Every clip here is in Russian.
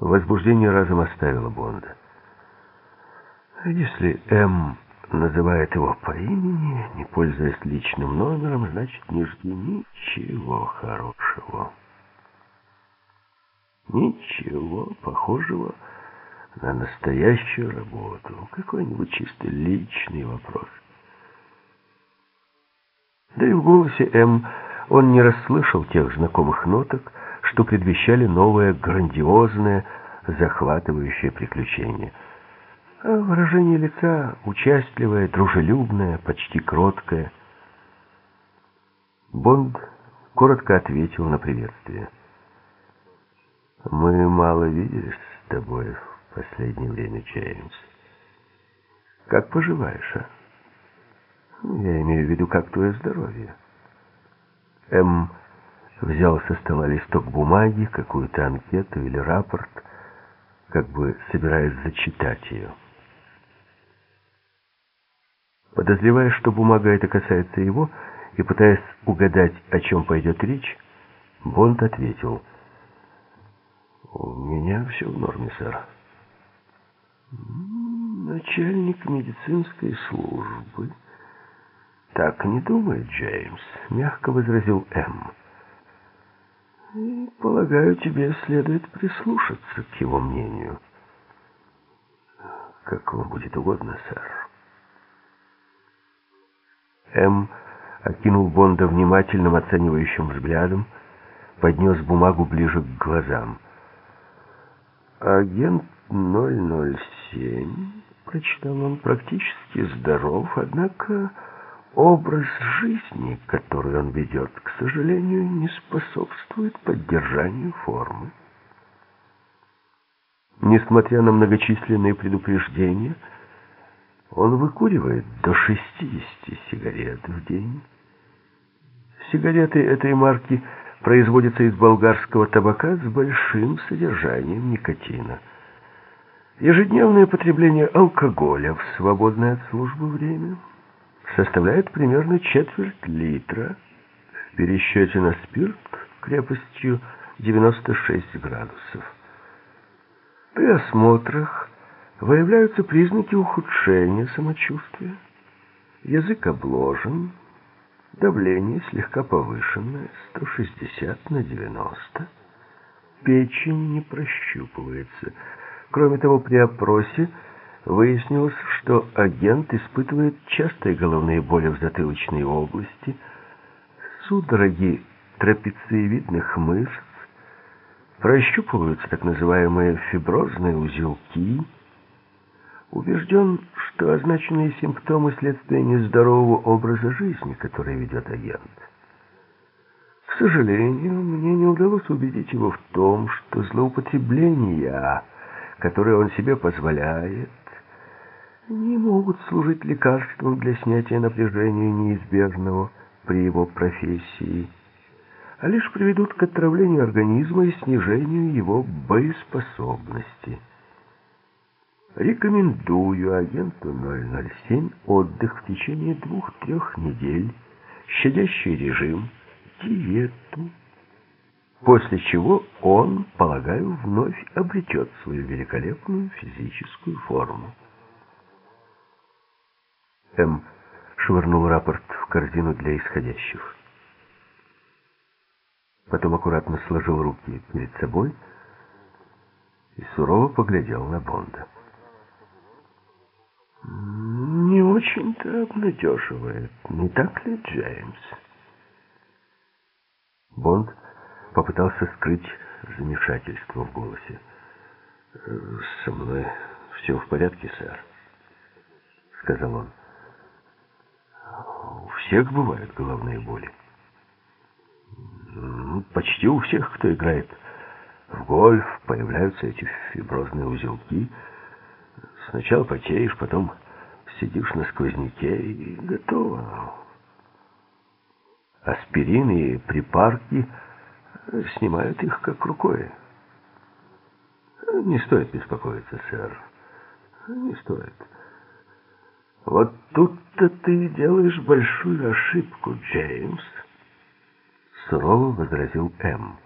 Возбуждение разом оставило Бонда. Если М называет его по имени, не пользуясь личным номером, значит, не жди ничего хорошего. Ничего похожего на настоящую работу. Какой-нибудь чисто личный вопрос. Да и в голосе М он не расслышал тех знакомых ноток, что предвещали новое грандиозное, захватывающее приключение. А выражение лица участливое, дружелюбное, почти кроткое. Бонд коротко ответил на приветствие. «Мы мало виделись с тобой в последнее время, Джеймс. Как поживаешь, а? Я имею в виду, как твое здоровье?» М взял со стола листок бумаги, какую-то анкету или рапорт, как бы собираясь зачитать ее. Подозревая, что бумага эта касается его, и пытаясь угадать, о чем пойдет речь, Бонд ответил, «У меня все в норме, сэр». «Начальник медицинской службы». «Так не думает Джеймс», — мягко возразил М. Полагаю, тебе следует прислушаться к его мнению. Как вам будет угодно, сэр. М. окинул Бонда внимательным оценивающим взглядом, поднес бумагу ближе к глазам. «Агент 007», — прочитал он, — «практически здоров, однако...» Образ жизни, который он ведет, к сожалению, не способствует поддержанию формы. Несмотря на многочисленные предупреждения, он выкуривает до 60 сигарет в день. Сигареты этой марки производятся из болгарского табака с большим содержанием никотина. Ежедневное потребление алкоголя в свободное от службы время – составляет примерно четверть литра в пересчете на спирт крепостью 96 градусов. При осмотрах выявляются признаки ухудшения самочувствия. Язык обложен, давление слегка повышенное, 160 на 90. Печень не прощупывается. Кроме того, при опросе Выяснилось, что агент испытывает частые головные боли в затылочной области, судороги трапециевидных мышц, прощупываются так называемые фиброзные узелки. Убежден, что означенные симптомы следствия нездорового образа жизни, который ведет агент. К сожалению, мне не удалось убедить его в том, что злоупотребления, которые он себе позволяет, не могут служить лекарством для снятия напряжения неизбежного при его профессии, а лишь приведут к отравлению организма и снижению его боеспособности. Рекомендую агенту 007 отдых в течение двух-трех недель, щадящий режим, диету, после чего он, полагаю, вновь обретет свою великолепную физическую форму. М. швырнул рапорт в корзину для исходящих. Потом аккуратно сложил руки перед собой и сурово поглядел на Бонда. «Не очень-то обнадеживает, не так ли, Джеймс?» Бонд попытался скрыть замешательство в голосе. «Со мной все в порядке, сэр», — сказал он. Всех бывают головные боли. Почти у всех, кто играет в гольф, появляются эти фиброзные узелки. Сначала потеешь, потом сидишь на сквозняке и готово. Аспирин и припарки снимают их как рукой. Не стоит беспокоиться, сэр. Не стоит. Вот тут-то ты делаешь большую ошибку, Джеймс. Сурово возразил М.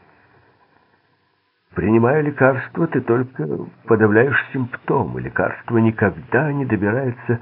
Принимая лекарство, ты только подавляешь симптомы. Лекарство никогда не добирается